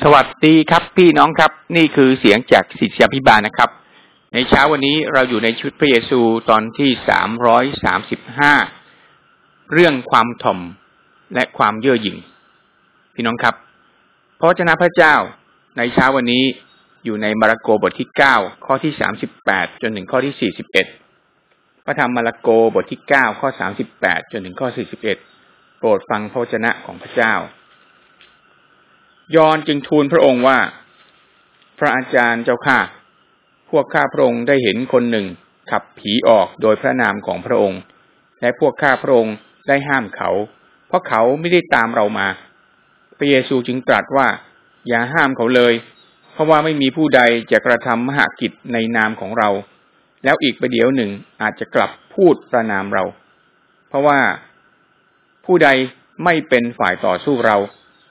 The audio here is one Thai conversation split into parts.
สวัสดีครับพี่น้องครับ นี่คือเสียงจากศิษยาพิบาลนะครับ ในเช้าวันนี้เราอยู่ในชุดพระเยซูตอนที่สามร้อยสามสิบห้าเรื่องความถ่อมและความเย่อหยิ่ง พี่น้องครับพระวจนะพระเจ้าในเช้าวันนี้อยู่ในมาระโกบทที่เก้าข้อที่สามสิบแปดจนถึงข้อที่สี่สิบเอ็ดพระธรรมมาระโกบทที่เก้าข้อสามสิบแปดจนถึงข้อสี่สิบเอ็ดโปรดฟังพระวจนะของพระเจ้า ยอนจึงทูลพระองค์ว่า พระอาจารย์เจ้าข้าพวกข้าพระองค์ได้เห็นคนหนึ่งขับผีออกโดยพระนามของพระองค์ และพวกข้าพระองค์ได้ห้ามเขา เพราะเขาไม่ได้ตามเรามา พระเยซูจึงตรัสว่า อย่าห้ามเขาเลย เพราะว่าไม่มีผู้ใดจะกระทำมหากิจในนามของเรา แล้วอีกประเดี๋ยวหนึ่งอาจจะกลับพูดประนามเรา เพราะว่าผู้ใดไม่เป็นฝ่ายต่อสู้เรา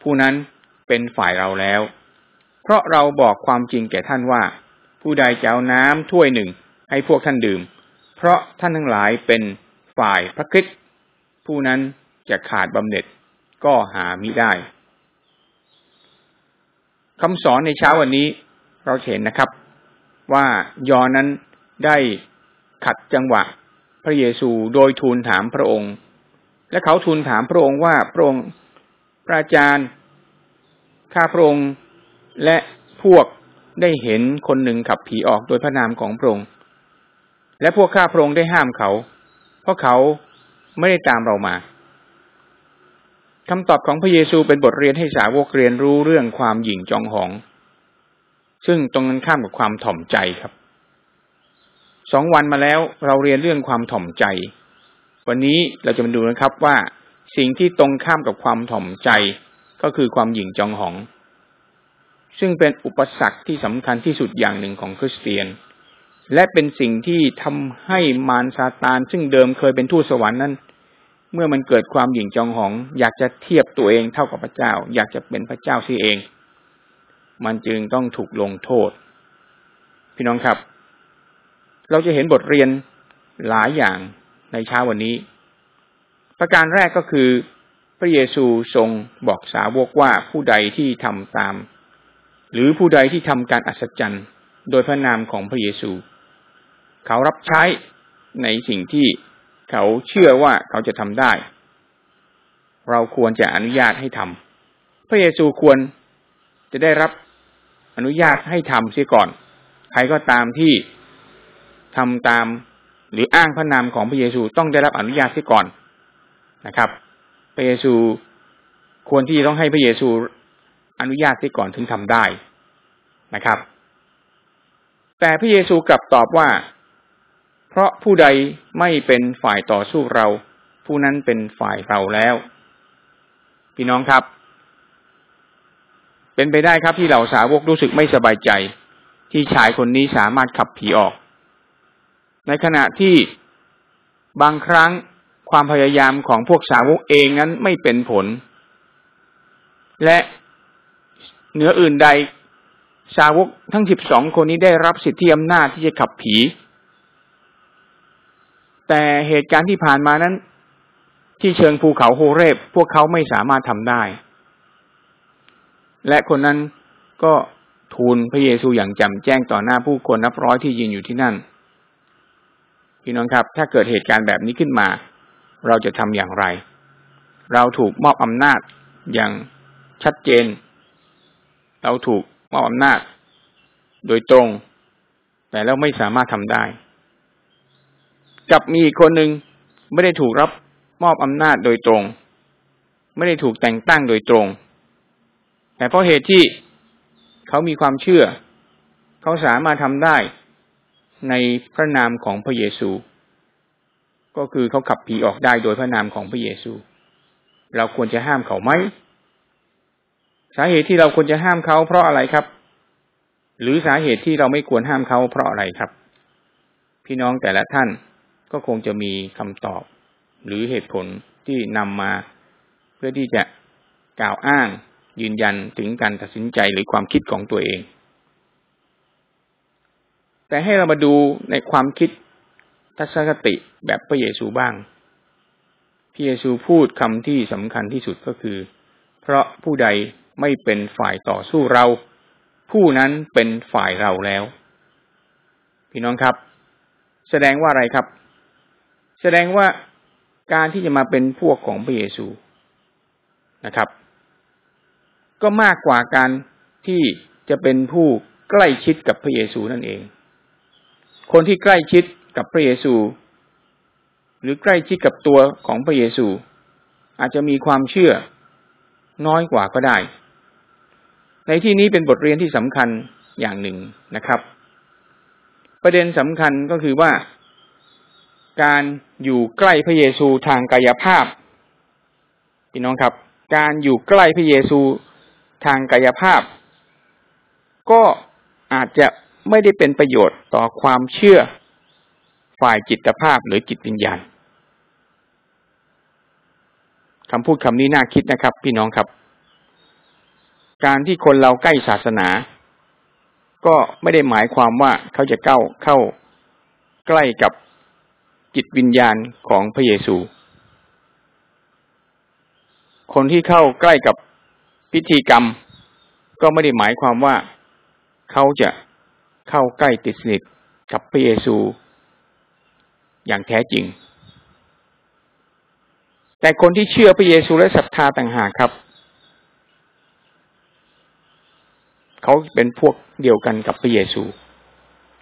ผู้นั้น เป็นฝ่ายเราแล้ว เพราะเราบอกความจริงแก่ท่านว่า ผู้ใดจะเอาน้ำถ้วยหนึ่งให้พวกท่านดื่ม เพราะท่านทั้งหลายเป็นฝ่ายพระคริสต์ผู้นั้นจะขาดบำเหน็จก็หามิได้คำสอนในเช้าวันนี้เราเห็นนะครับ ว่ายอนั้นได้ขัดจังหวะ พระเยซูโดยทูลถามพระองค์ และเขาทูลถามพระองค์ว่าพระองค์พระอาจารย์ ข้าพระองค์และพวกได้เห็นคนหนึ่งขับผีออกโดยพระนามของพระองค์ และพวกข้าพระองค์ได้ห้ามเขา เพราะเขาไม่ได้ตามเรามาคำตอบของพระเยซูเป็นบทเรียนให้สาวกเรียนรู้เรื่องความหยิ่งจองหอง ซึ่งตรงกันข้ามกับความถ่อมใจครับ สองวันมาแล้วเราเรียนเรื่องความถ่อมใจ วันนี้เราจะมาดูนะครับว่าสิ่งที่ตรงข้ามกับความถ่อมใจ ก็คือความหยิ่งจองหอง ซึ่งเป็นอุปสรรคที่สำคัญที่สุดอย่างหนึ่งของคริสเตียน และเป็นสิ่งที่ทำให้มารซาตาน ซึ่งเดิมเคยเป็นทูตสวรรค์นั้น เมื่อมันเกิดความหยิ่งจองหอง อยากจะเทียบตัวเองเท่ากับพระเจ้า อยากจะเป็นพระเจ้าที่เอง มันจึงต้องถูกลงโทษ พี่น้องครับ เราจะเห็นบทเรียนหลายอย่างในเช้าวันนี้ ประการแรกก็คือ พระเยซูทรงบอกสาวกว่าผู้ใดที่ทำตาม หรือผู้ใดที่ทำการอัศจรรย์ โดยพระนามของพระเยซู เขารับใช้ในสิ่งที่เขาเชื่อว่าเขาจะทำได้ เราควรจะอนุญาตให้ทำพระเยซูควรจะได้รับอนุญาตให้ทำเสียก่อน ใครก็ตามที่ทำตามหรืออ้างพระนามของพระเยซูต้องได้รับอนุญาตเสียก่อนนะครับ พระเยซูควรที่จะต้องให้พระเยซูอนุญาตที่ก่อนถึงทำได้นะครับ แต่พระเยซูกลับตอบว่า เพราะผู้ใดไม่เป็นฝ่ายต่อสู้เรา ผู้นั้นเป็นฝ่ายเราแล้ว พี่น้องครับ เป็นไปได้ครับที่เหล่าสาวกรู้สึกไม่สบายใจ ที่ชายคนนี้สามารถขับผีออก ในขณะที่บางครั้ง ความพยายามของพวกสาวกเองนั้นไม่เป็นผล และเหนืออื่นใดสาวกทั้งสิบสองคนนี้ได้รับสิทธิอำนาจที่จะขับผี แต่เหตุการณ์ที่ผ่านมานั้น ที่เชิงภูเขาโฮเรบ พวกเขาไม่สามารถทำได้ และคนนั้นก็ทูลพระเยซูอย่างจำแจ้งต่อหน้าผู้คนนับร้อยที่ยืนอยู่ที่นั่น พี่น้องครับ ถ้าเกิดเหตุการณ์แบบนี้ขึ้นมา เราจะทำอย่างไร เราถูกมอบอำนาจอย่างชัดเจน เราถูกมอบอำนาจ โดยตรง แต่เราไม่สามารถทำได้ กับมีอีกคนหนึ่งไม่ได้ถูกรับมอบอำนาจโดยตรง ไม่ได้ถูกแต่งตั้งโดยตรง แต่เพราะเหตุที่เขามีความเชื่อ เขาสามารถทำได้ในพระนามของพระเยซู ก็คือเขาขับผีออกได้โดยพระนามของพระเยซู เราควรจะห้ามเขาไหมสาเหตุที่เราควรจะห้ามเขาเพราะอะไรครับ หรือสาเหตุที่เราไม่ควรห้ามเขาเพราะอะไรครับ พี่น้องแต่ละท่านก็คงจะมีคำตอบ หรือเหตุผลที่นำมา เพื่อที่จะกล่าวอ้างยืนยันถึงการตัดสินใจหรือความคิดของตัวเอง แต่ให้เรามาดูในความคิด ทัศนคติแบบพระเยซูบ้าง พระเยซูพูดคำที่สำคัญที่สุดก็คือ เพราะผู้ใดไม่เป็นฝ่ายต่อสู้เรา ผู้นั้นเป็นฝ่ายเราแล้ว พี่น้องครับ แสดงว่าอะไรครับ แสดงว่าการที่จะมาเป็นพวกของพระเยซูนะครับ ก็มากกว่าการที่จะเป็นผู้ใกล้ชิดกับพระเยซูนั่นเอง คนที่ใกล้ชิด กับพระเยซู หรือใกล้ชิดกับตัวของพระเยซู อาจจะมีความเชื่อน้อยกว่าก็ได้ ในที่นี้เป็นบทเรียนที่สำคัญอย่างหนึ่งนะครับ ประเด็นสำคัญก็คือว่า การอยู่ใกล้พระเยซูทางกายภาพพี่น้องครับ การอยู่ใกล้พระเยซูทางกายภาพ ก็อาจจะไม่ได้เป็นประโยชน์ต่อความเชื่อ ฝ่ายจิตภาพหรือจิตวิญญาณคำพูดคำนี้น่าคิดนะครับ พี่น้องครับ การที่คนเราใกล้ศาสนา ก็ไม่ได้หมายความว่าเขาจะเข้าเข้าใกล้กับจิตวิญญาณของพระเยซู คนที่เข้าใกล้กับพิธีกรรม ก็ไม่ได้หมายความว่าเขาจะเข้าใกล้ติดสนิทกับพระเยซู อย่างแท้จริง แต่คนที่เชื่อพระเยซูและศรัทธาต่างหากครับ เขาเป็นพวกเดียวกันกับพระเยซู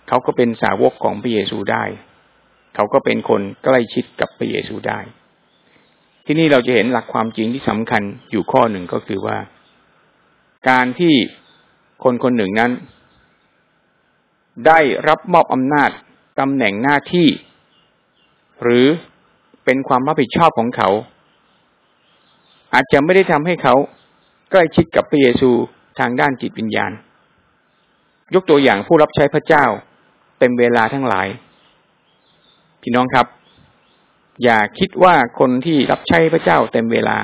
เขาก็เป็นสาวกของพระเยซูได้ เขาก็เป็นคนใกล้ชิดกับพระเยซูได้ ที่นี่เราจะเห็นหลักความจริงที่สำคัญอยู่ข้อหนึ่งก็คือว่า การที่คนคนหนึ่งนั้นได้รับมอบอำนาจตำแหน่งหน้าที่ หรือเป็นความรับผิดชอบของเขา อาจจะไม่ได้ทำให้เขาใกล้ชิดกับพระเยซูทางด้านจิตวิญญาณ ยกตัวอย่างผู้รับใช้พระเจ้าเต็มเวลาทั้งหลาย พี่น้องครับ อย่าคิดว่าคนที่รับใช้พระเจ้าเต็มเวลา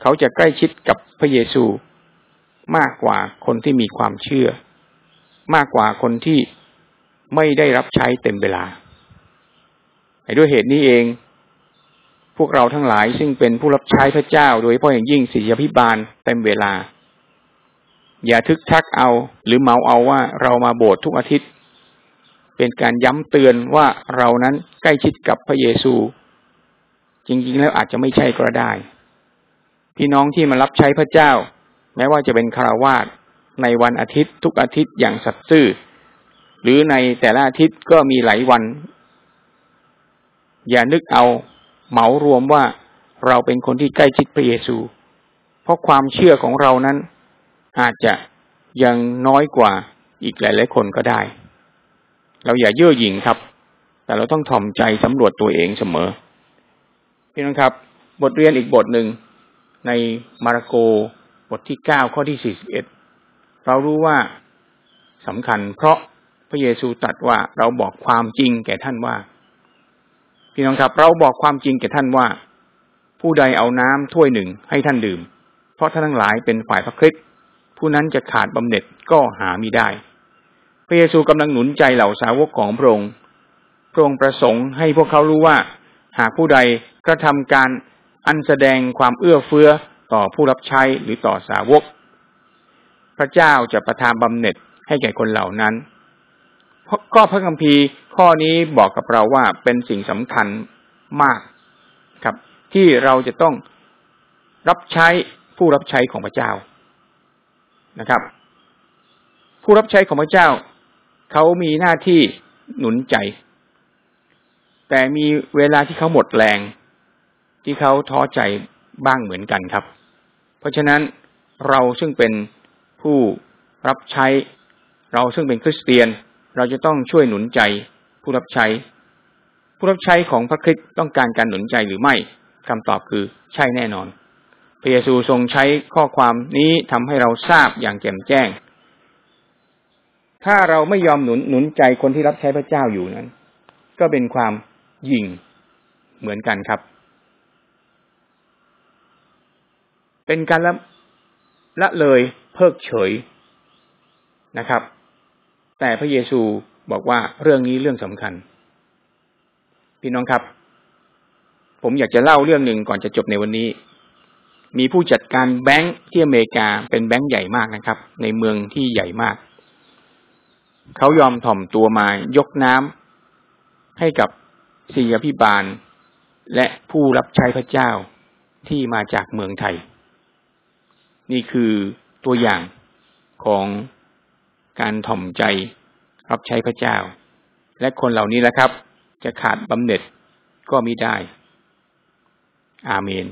เขาจะใกล้ชิดกับพระเยซูมากกว่าคนที่มีความเชื่อ มากกว่าคนที่ไม่ได้รับใช้เต็มเวลา ด้วยเหตุนี้เอง พวกเราทั้งหลายซึ่งเป็นผู้รับใช้พระเจ้า โดยเฉพาะอย่างยิ่งศิษยาพิบาลเต็มเวลา อย่าทึกทักเอาหรือเมาเอาว่าเรามาโบสถ์ทุกอาทิตย์ เป็นการย้ำเตือนว่าเรานั้นใกล้ชิดกับพระเยซู จริง ๆ แล้วอาจจะไม่ใช่ก็ได้ พี่น้องที่มารับใช้พระเจ้า แม้ว่าจะเป็นคารวาสในวันอาทิตย์ทุกอาทิตย์อย่างสัตย์ซื่อหรือในแต่ละอาทิตย์ก็มีหลายวัน อย่านึกเอาเหมารวมว่าเราเป็นคนที่ใกล้ชิดพระเยซู เพราะความเชื่อของเรานั้น อาจจะยังน้อยกว่าอีกหลายๆคนก็ได้ เราอย่าเย่อหยิ่งครับ แต่เราต้องถ่อมใจสำรวจตัวเองเสมอ พี่น้องครับ บทเรียนอีกบทหนึ่งในมาระโกบทที่เก้าข้อที่สี่สิบเอ็ดเรารู้ว่าสำคัญเพราะพระเยซูตรัสว่าเราบอกความจริงแก่ท่านว่า พี่น้องครับ เราบอกความจริงแก่ท่านว่า ผู้ใดเอาน้ำถ้วยหนึ่งให้ท่านดื่ม เพราะท่านทั้งหลายเป็นฝ่ายพระคริสต์ผู้นั้นจะขาดบำเหน็จก็หามิได้ พระเยซูกำลังหนุนใจเหล่าสาวกของพระองค์พระองค์ประสงค์ให้พวกเขารู้ว่า หากผู้ใดกระทำการอันแสดงความเอื้อเฟื้อต่อผู้รับใช้หรือต่อสาวก พระเจ้าจะประทานบำเหน็จให้แก่คนเหล่านั้น ก็พระคัมภีร์ข้อนี้บอกกับเราว่าเป็นสิ่งสำคัญมากครับ ที่เราจะต้องรับใช้ผู้รับใช้ของพระเจ้านะครับ ผู้รับใช้ของพระเจ้า เขามีหน้าที่หนุนใจ แต่มีเวลาที่เขาหมดแรง ที่เขาท้อใจบ้างเหมือนกันครับ เพราะฉะนั้นเราซึ่งเป็นผู้รับใช้ เราซึ่งเป็นคริสเตียน เราจะต้องช่วยหนุนใจผู้รับใช้ ผู้รับใช้ของพระคริสต์ต้องการการหนุนใจหรือไม่คำตอบคือใช่แน่นอน พระเยซูทรงใช้ข้อความนี้ทำให้เราทราบอย่างแจ่มแจ้ง ถ้าเราไม่ยอมหนุนหนุนใจคนที่รับใช้พระเจ้าอยู่นั้น ก็เป็นความยิงเหมือนกันครับ เป็นการละละเลยเพิกเฉยนะครับ แต่พระเยซูบอกว่าเรื่องนี้เรื่องสำคัญ พี่น้องครับ ผมอยากจะเล่าเรื่องหนึ่งก่อนจะจบในวันนี้ มีผู้จัดการแบงค์ที่อเมริกาเป็นแบงค์ใหญ่มากนะครับ ในเมืองที่ใหญ่มาก เขายอมถ่อมตัวมายกน้ำให้กับศิยพิบาล และผู้รับใช้พระเจ้าที่มาจากเมืองไทย นี่คือตัวอย่างของ การถ่อมใจรับใช้พระเจ้า และคนเหล่านี้แหละครับ จะขาดบำเหน็จก็มิได้ อาเมน